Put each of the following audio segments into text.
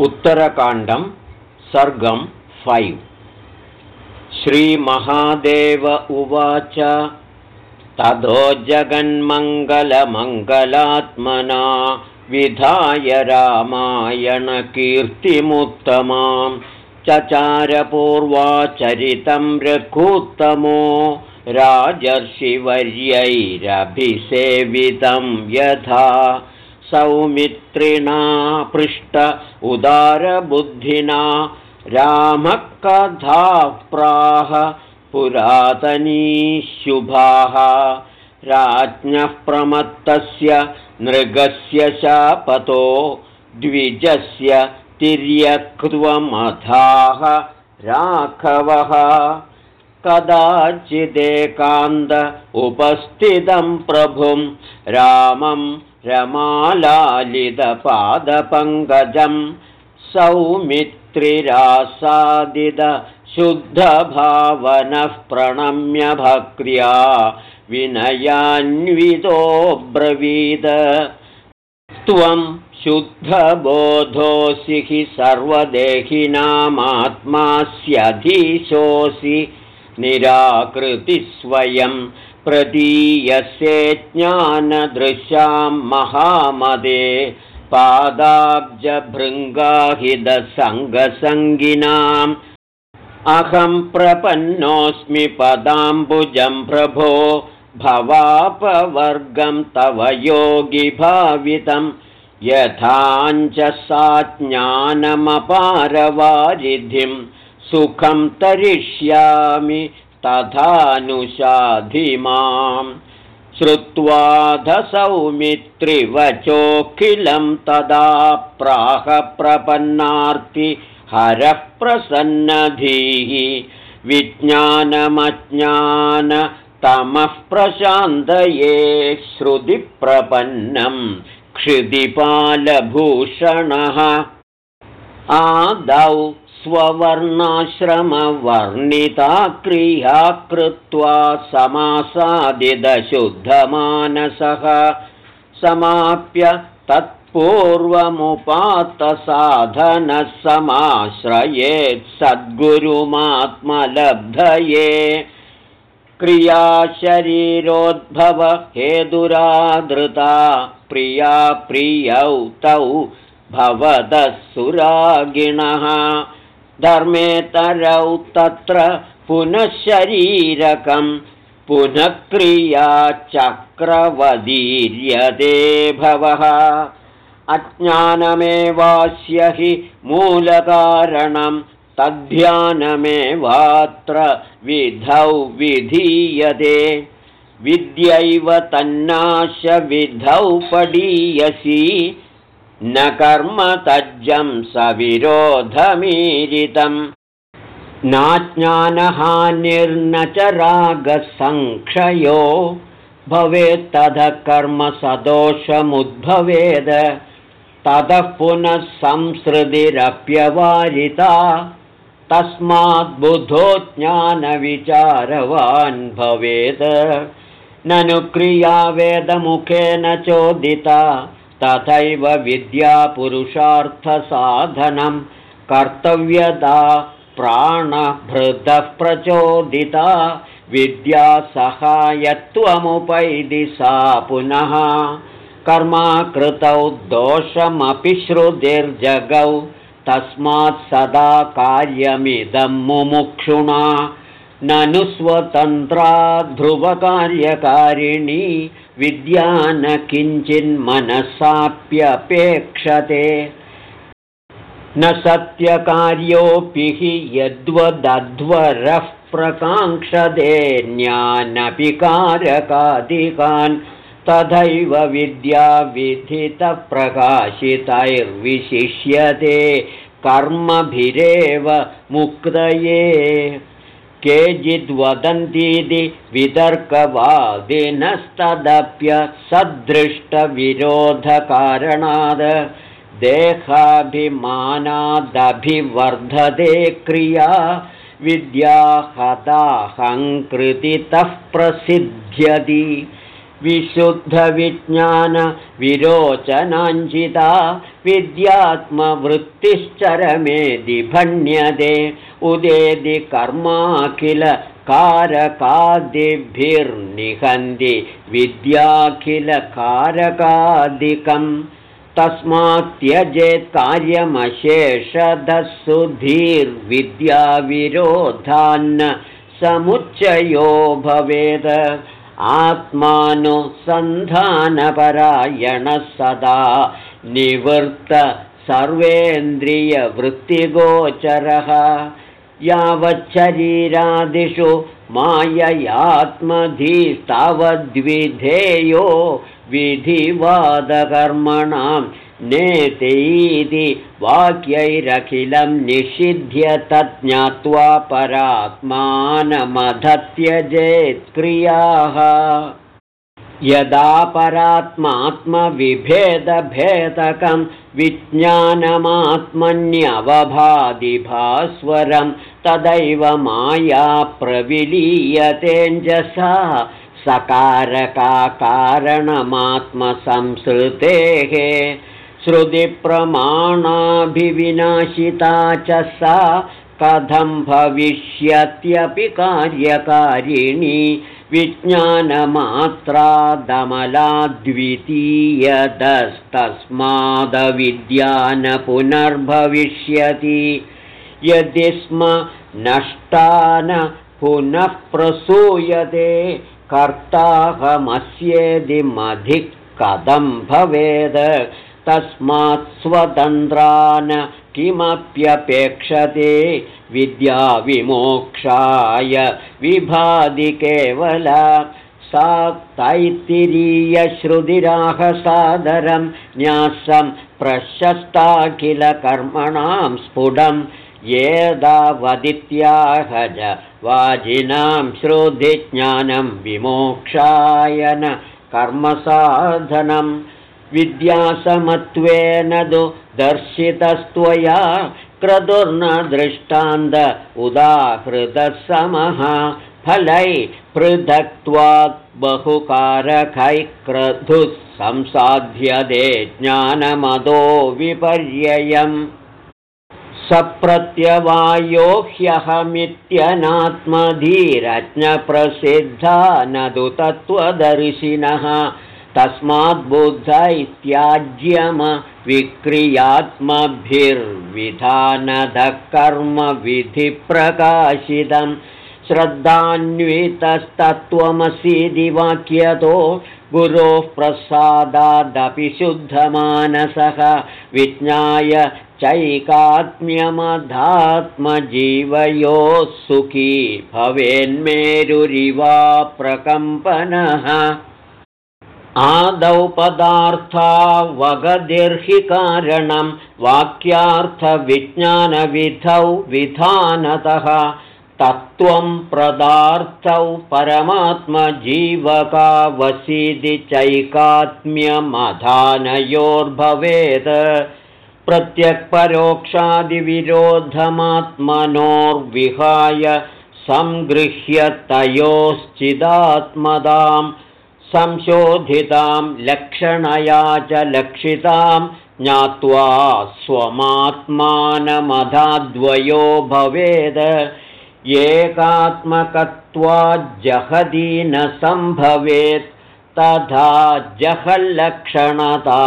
उत्तरकाण्डं सर्गं five. श्रीमहादेव उवाच ततो जगन्मङ्गलमङ्गलात्मना विधाय रामायणकीर्तिमुत्तमां। चचारपूर्वाचरितं रघुत्तमो राजर्षिवर्यैरभिसेवितं यथा सौमित्रिणा पृष्ट उदारबुद्धिना रामः कथाः प्राह पुरातनी शुभाः राज्ञः प्रमत्तस्य नृगस्य शापतो द्विजस्य तिर्यक्त्वमथाः राघवः। कदाचिदेकान्त उपस्थितं प्रभुं रामं रमालालितपादपङ्कजं सौमित्रिरासादिदशुद्धभावनः प्रणम्य भक्र्या विनयान्वितोऽब्रवीद त्वं शुद्धबोधोऽसि हि सर्वदेहिनामात्मास्यधीशोऽसि। निराकृतिस्वयं प्रतीयसे ज्ञानदृशां महामदे पादाब्जभृङ्गाहिदसङ्गसङ्गिनाम् अहं प्रपन्नोऽस्मि पदाम्बुजं प्रभो भवापवर्गं तव योगिभावितं यथाञ्च सा ज्ञानमपारवारिधिं सुखं तरिष्यामि तथानुशाधि माम् श्रुत्वाधसौमित्रिवचोऽखिलं तदा प्राहप्रपन्नार्ति हरः प्रसन्नधीः विज्ञानमज्ञानतमः प्रशान्तये श्रुतिप्रपन्नं क्षितिपालभूषणः आदौ स्ववर्णाश्रमवर्णिता क्रिया कृत्वा समासादिदशुद्धमानसः समाप्य तत्पूर्वमुपात्तसाधनः समाश्रयेत् सद्गुरुमात्मलब्धये। क्रियाशरीरोद्भव हेदुरादृता प्रिया प्रियौ तौ भवतः सुरागिणः धर्मेतरौ तत्र पुनः शरीरकं पुनः क्रियाचक्रवदीर्यते भवः। अज्ञानमेवास्य हि मूलकारणं तद्ध्यानमेवात्र विधौ विधीयते। विद्यैव तन्नाशविधौ पडीयसि न कर्म तज्जं सविरोधमीरितम् नाज्ञानहानिर्न च रागसङ्क्षयो। भवेत्ततः कर्मसदोषमुद्भवेद ततः पुनः संसृतिरप्यवारिता। तस्माद्बुधो ज्ञानविचारवान् भवेत्। ननु क्रियावेदमुखेन चोदिता तथैव विद्यापुरुषार्थसाधनं कर्तव्यता प्राणभृतः प्रचोदिता। विद्यासहायत्वमुपैदि सा पुनः। कर्माकृतौ दोषमपि श्रुतिर्जगौ। तस्मात् सदा कार्यमिदं मुमुक्षुणा। ननु स्वतन्त्रा ध्रुवकार्यकारिणी विद्या न किञ्चिन्मनसाप्यपेक्षते न सत्यकार्योऽपि हि यद्वदध्वरः प्रकाङ्क्षते कारकादिकान् तथैव विद्याविधितप्रकाशितैर्विशिष्यते कर्मभिरेव मुक्तये केचिद्वदन्तीति वितर्कवादिनस्तदप्य सदृष्टविरोधकारणाद् देहाभिमानादभिवर्धते क्रिया विद्याहताहङ्कृतितः प्रसिद्ध्यति विशुद्धविज्ञानविरोचनाञ्चिता विद्यात्मवृत्तिश्चरमेदि भण्यते उदेदि कर्माखिल कारकादिभिर्निहन्ति। विद्याखिलकारकादिकम् तस्मात् त्यजेत् कार्यमशेषधसुधीर्विद्याविरोधान्न समुच्चयो भवेत् आत्मानुसन्धानपरायणः सदा निवृत्त सर्वेन्द्रियवृत्तिगोचरः। यावच्छरीरादिषु माययात्मधीस्तावद्विधेयो विधिवादकर्मणां नेतेति वाक्यैरखिलं निषिध्य तत् ज्ञात्वा परात्मानमधत्यजेत्क्रियाः यदा परात्मात्मविभेदभेदकं विज्ञानमात्मन्यवभादिभास्वरं तदैव माया प्रविलीयतेञ्जसा सकारकाकारणमात्मसंसृतेः श्रुतिप्रमाणाभिविनाशिता च सा कथं भविष्यत्यपि कार्यकारिणी विज्ञानमात्रादमलाद्वितीयदस्तस्मादविद्या न पुनर्भविष्यति यदि स्म नष्टा न पुनः प्रसूयते कर्ताहमस्येदिमधिः कथं भवेद् तस्मात् स्वतन्त्रान् किमप्यपेक्षते? विद्याविमोक्षाय विभाति केवला सा तैत्तिरीयश्रुतिराहसादरं न्यासं प्रशस्ताखिलकर्मणां स्फुटं येदावदित्याहज वाजिनां श्रुतिज्ञानं विमोक्षाय न कर्मसाधनं विद्यासमत्वेन तु दर्शितस्त्वया क्रतुर्न दृष्टान्त उदाहृतसमः फलै पृथक्त्वात् बहुकारकैः क्रतुः संसाध्यते ज्ञानमदो विपर्ययम्। सप्रत्यवायो ह्यहमित्यनात्मधीरज्ञप्रसिद्धा न तु तत्त्वदर्शिनः तस्माद्बुद्धैत्याज्यमविक्रियात्मभिर्विधानधः कर्मविधिप्रकाशितं श्रद्धान्वितस्तत्त्वमसीदि वाक्यतो गुरोः प्रसादादपि शुद्धमानसः। विज्ञाय चैकात्म्यमधात्मजीवयोः सुखी भवेन्मेरुरिवा प्रकम्पनः आदौ पदार्थावगदिर्हि कारणं वाक्यार्थविज्ञानविधौ विधानतः तत्त्वं प्रदार्थौ परमात्मजीवकावसीदि चैकात्म्यमधानयोर्भवेत्। प्रत्यक्परोक्षादिविरोधमात्मनोर्विहाय सङ्गृह्य तयोश्चिदात्मदां संशोधितां लक्षणया च लक्षितां ज्ञात्वा स्वमात्मानमधाद्वयो भवेद। एकात्मकत्वाज्जहदी न सम्भवेत् तथा जहल्लक्षणता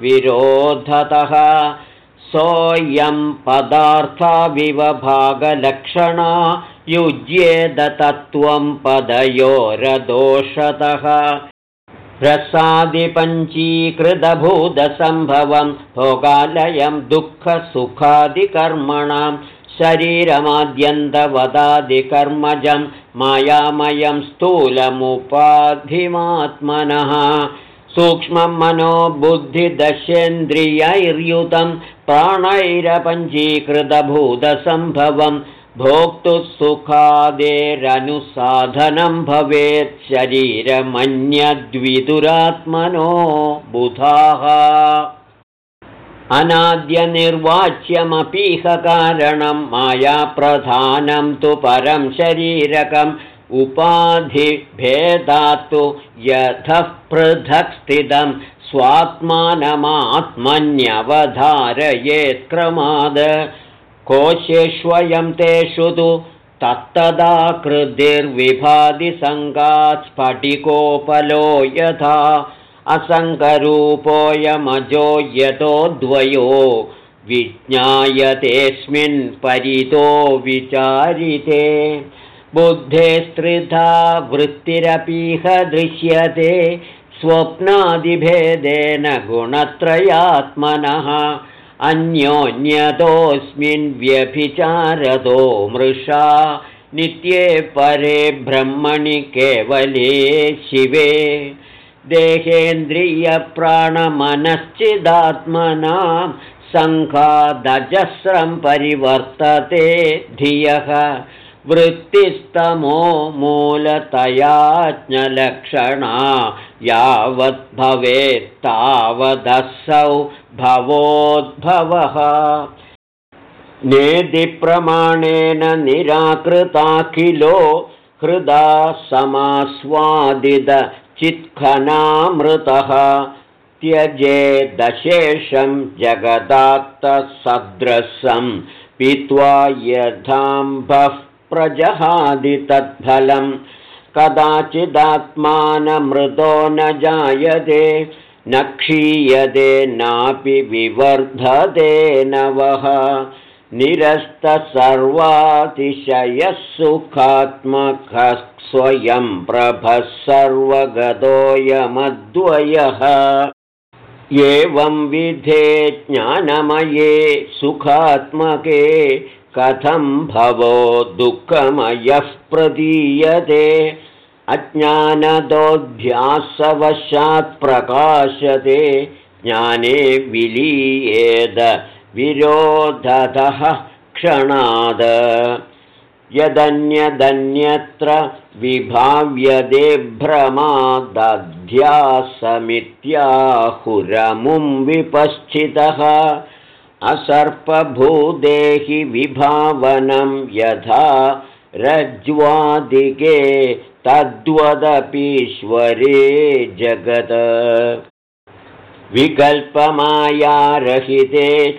विरोधतः। सोऽयं पदार्थाविवभागलक्षणा युज्येदतत्त्वं पदयोरदोषतः। रसादिपञ्चीकृतभूतसम्भवं भोगालयं दुःखसुखादिकर्मणां। शरीरमाद्यन्तवदादिकर्मजं मायामयं स्थूलमुपाधिमात्मनः। सूक्ष्मं मनो बुद्धिदशेन्द्रियैर्युतं प्राणैरपञ्चीकृतभूतसम्भवं भोक्तुः भवेत् शरीरमन्यद्विदुरात्मनो बुधाः। अनाद्यनिर्वाच्यमपीह कारणं मायाप्रधानं तु परं शरीरकम् उपाधिभेदात्तु यथः पृथक् स्थितं स्वात्मानमात्मन्यवधारयेत्क्रमाद कोशेष्वयं तेषु तु स्फटिकोपलो यथा असङ्गरूपोऽयमजो यतो द्वयो विज्ञायतेऽस्मिन् परितो विचारिते। बुद्धे स्त्रिधा वृत्तिरपीह दृश्यते स्वप्नादिभेदेन गुणत्रयात्मनः अन्योन्यतोऽस्मिन् व्यभिचारतो मृषा नित्ये परे ब्रह्मणि केवले शिवे। देहेन्द्रियप्राणमनश्चिदात्मनां सङ्घादजस्रं परिवर्तते धियः। वृत्तिस्तमो मूलतयाज्ञलक्षणा यावद्भवेत्तावदसौ भवोद्भवः। नेदिप्रमाणेन निराकृताखिलो हृदा समास्वादितचित्खनामृतः त्यजे दशेषं जगदात्तसद्रसं पीत्वा यथाम्भः प्रजहादि तत्फलं कदाचिदात्मानमृतो न जायते न क्षीयते नापि विवर्धते नवः। निरस्तसर्वातिशयः सुखात्मकः स्वयं प्रभः सर्वगतोऽयमद्वयः। एवं विधे ज्ञानमये सुखात्मके कथं भवो दुःखमयः प्रदीयते अज्ञानदोऽध्यासवशात् प्रकाशते ज्ञाने विलीयेद विरोधतः क्षणाद। यदन्यदन्यत्र विभाव्यदे भ्रमादध्यासमित्याहुरमुं विपश्चितः। असर्पभूदेहि विभावनं यथा रज्ज्वादिके तद्वदपीश्वरे जगत्। विकल्पमायारहिते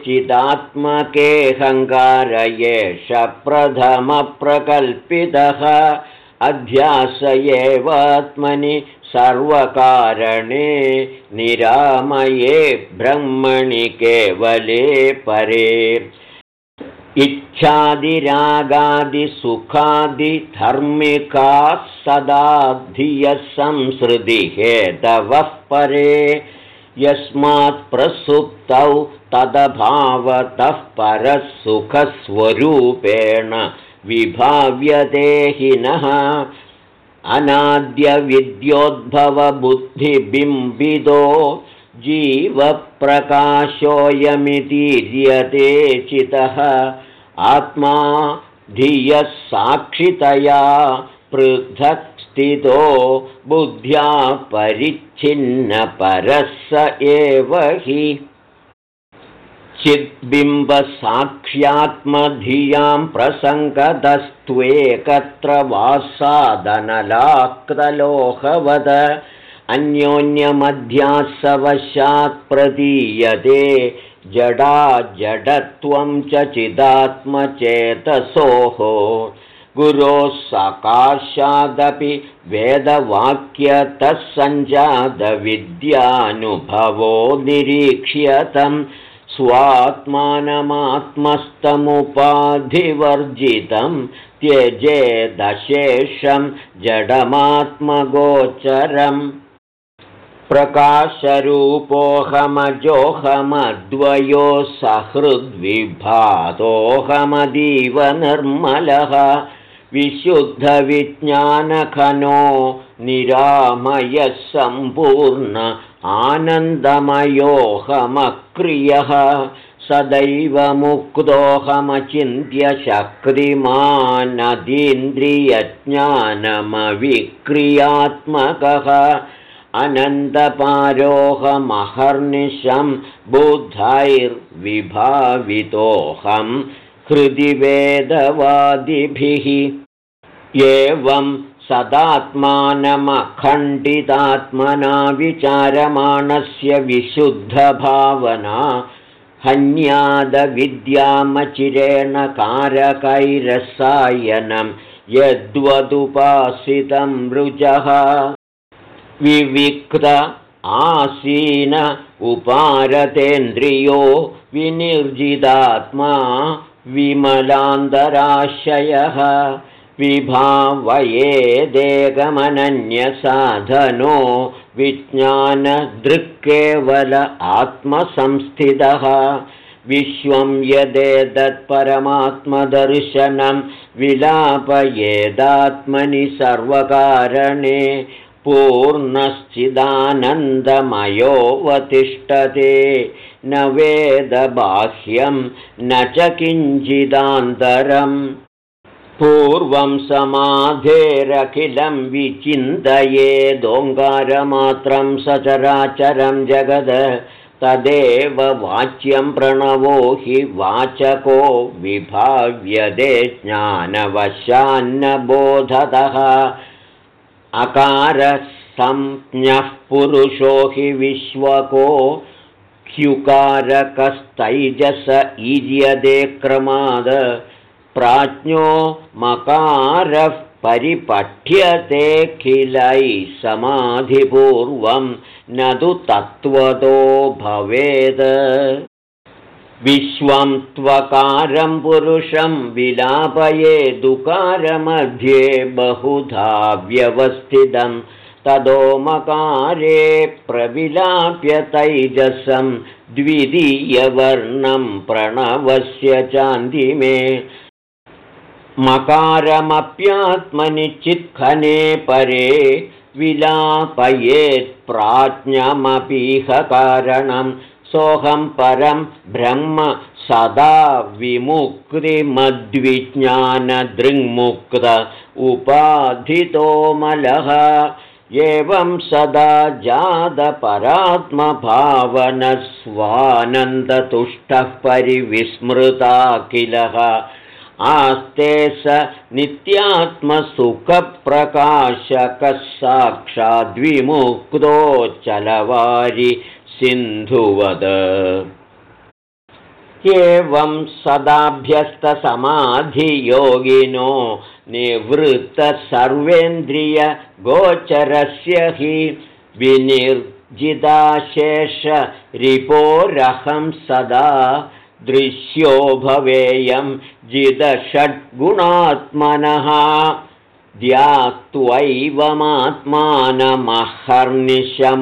चिदात्मकेऽहङ्कार एष प्रथमप्रकल्पितः अध्यास एवात्मनि सर्वकारणे निरामये ब्रह्मणि केवले परे इच्छादिरागादिसुखादिधर्मिकाः सदा धियः संसृतिहेतवः परे यस्मात् प्रसुप्तौ तदभावतः परः सुखस्वरूपेण विभाव्यदेहिनः अनाद्यविद्योद्भवबुद्धिबिम्बिदो जीवप्रकाशोऽयमितीर्यते चितः आत्मा धियः साक्षितया पृथक् स्थितो बुद्ध्या परिच्छिन्नपरः स एव हि। चिद्बिम्बसाक्ष्यात्मधियां प्रसङ्गतस्त्वेकत्र वासादनलाक्तलोहवद। अन्योन्यमध्यासवशात् प्रदीयते जडा जडत्वं च चिदात्मचेतसोः। गुरोः सकाशादपि वेदवाक्यतः सञ्जातविद्यानुभवो निरीक्ष्यतम्। स्वात्मानमात्मस्तमुपाधिवर्जितं त्यजेदशेषं जडमात्मगोचरम् प्रकाशरूपोऽहमजोऽहमद्वयो सहृद्विभातोऽहमदीव निर्मलः विशुद्धविज्ञानखनो निरामयः सम्पूर्ण आनन्दमयोऽहमक्रियः सदैव मुक्तोऽहमचिन्त्य शक्तिमानदीन्द्रियज्ञानमविक्रियात्मकः अनन्तपारोऽहमहर्निशं बुद्धैर्विभावितोऽहं हृदि वेदवादिभिः। एवं सदात्मानमखण्डितात्मना विचारमाणस्य विशुद्धभावना हन्यादविद्यामचिरेण कारकैरसायनं यद्वदुपासितं वृजः विविक्त आसीन उपारतेन्द्रियो विनिर्जितात्मा विमलान्तराशयः विभावयेदेकमनन्यसाधनो विज्ञानदृक्केवल आत्मसंस्थितः। विश्वं यदेतत्परमात्मदर्शनं विलापयेदात्मनि सर्वकारणे पूर्णश्चिदानन्दमयोऽवतिष्ठते। न वेदबाह्यं न च किञ्चिदान्तरम् पूर्वं समाधेरखिलं विचिन्तयेदोङ्कारमात्रं सचराचरं जगद। तदेव वाच्यं प्रणवो हि वाचको विभाव्यदे ज्ञानवशान्नबोधतः अकारसंज्ञः पुरुषो हि विश्वको ह्युकारकस्तैजस ईर्यदे क्रमाद। प्राज्ञो मकारः परिपठ्यतेऽखिलैः समाधिपूर्वं न तु तत्त्वतो भवेत् विश्वं त्वकारं पुरुषं विलापये दुकारमध्ये बहुधा व्यवस्थितं। तदोमकारे प्रविलाप्य तैजसं द्वितीयवर्णं प्रणवस्य चान्दिमे मकारमप्यात्मनि चित्खने परे विलापयेत्प्राज्ञमपीह कारणं सोऽहं परं ब्रह्म सदा विमुक्तिमद्विज्ञानदृङ्मुक्त उपाधितोमलः एवं सदा जातपरात्मभावनस्वानन्दतुष्टः परिविस्मृता किलः आस्ते स नित्यात्मसुखप्रकाशकः साक्षाद्विमुक्तोच्चलवारि सिन्धुवद। एवं सदाभ्यस्तसमाधियोगिनो निवृत्तसर्वेन्द्रियगोचरस्य हि विनिर्जिदाशेषरिपोरहं सदा दृश्यो भवेयं जिदषड्गुणात्मनः द्यात्वैवमात्मानमहर्निशं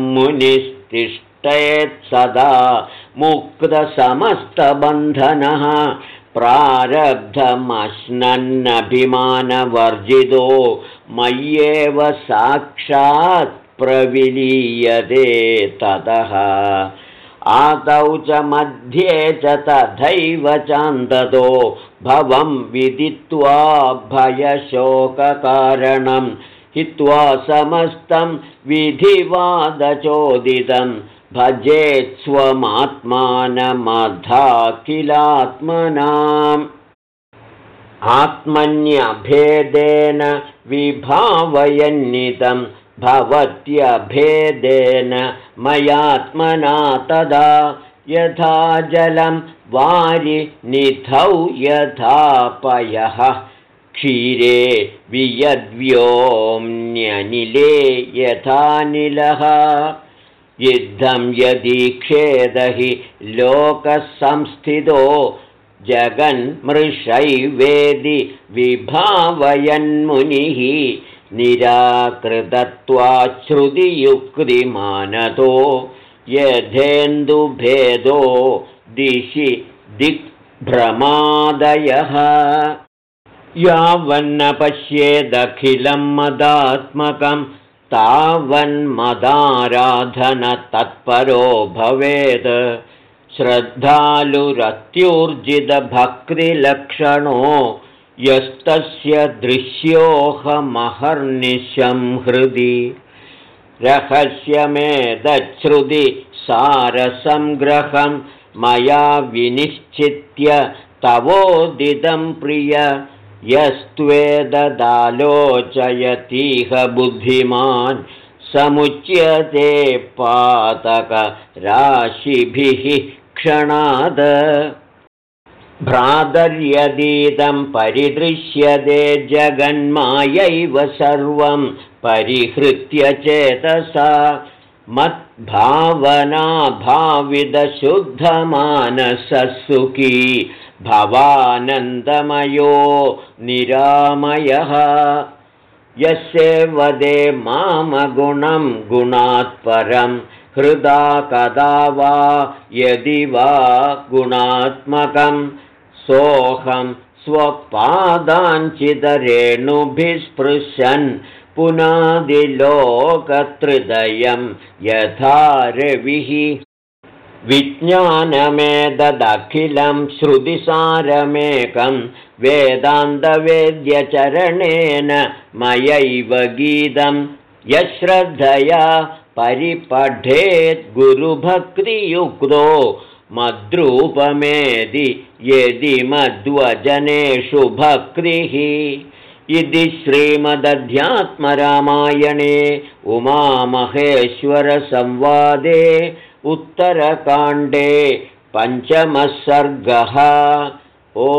मुनिस्तिष्ठेत् सदा मुक्तसमस्तबन्धनः। प्रारब्धमश्नन्नभिमानवर्जितो मय्येव साक्षात् प्रविलीयते ततः। आदौ च मध्ये च तथैव चान्ततो भवं विदित्वा भयशोककारणं हित्वा समस्तं विधिवादचोदितं किलात्मनाम् आत्मन्यभेदेन विभावयन्नितं भवत्यभेदेन मयात्मना तदा यथा जलं वारि निधौ यथा पयः। क्षीरे वियद्व्योम्न्यनिले यथानिलः युद्धं यदीक्षेद हि लोकसंस्थितो जगन्मृषैवेदि विभावयन्मुनिः निराकृतत्वाच्छ्रुतियुक्तिमानतो यथेन्दुभेदो दिशि दिग्भ्रमादयः। यावन्न पश्येदखिलं मदात्मकं तावन्मदाराधनतत्परो भवेत् श्रद्धालुरत्युर्जितभक्तिलक्षणो यस्तस्य दृश्योऽहमहर्निशं हृदि। रहस्यमेतच्छ्रुति सारसंग्रहं मया विनिश्चित्य तवोदितं प्रिय यस्त्वेददालोचयतीह बुद्धिमान् समुच्यते पातकराशिभिः क्षणाद। भ्रातर्यदीतं परिदृश्यते जगन्मायैव सर्वं परिहृत्य चेतसा। मद्भावनाभाविदशुद्धमानसुखी भवानन्दमयो निरामयः। यस्य वदे मामगुणं गुणात्परं हृदा कदा वा यदि वा गुणात्मकं। सोऽहं स्वपादाञ्चिदरेणुभिस्पृशन् पुनादिलोकत्रिदयं यथा रविः विज्ञानमेतदखिलं श्रुतिसारमेकं वेदान्तवेद्यचरणेन मयैव गीतं यश्रद्धया परिपठेत् गुरुभक्तियुक्तो मद्रूपमेदि यदि मध्वजनेषु भक्तिः। इति श्रीमदध्यात्मरामायणे उमामहेश्वरसंवादे उत्तरकाण्डे पञ्चमः सर्गः। ओ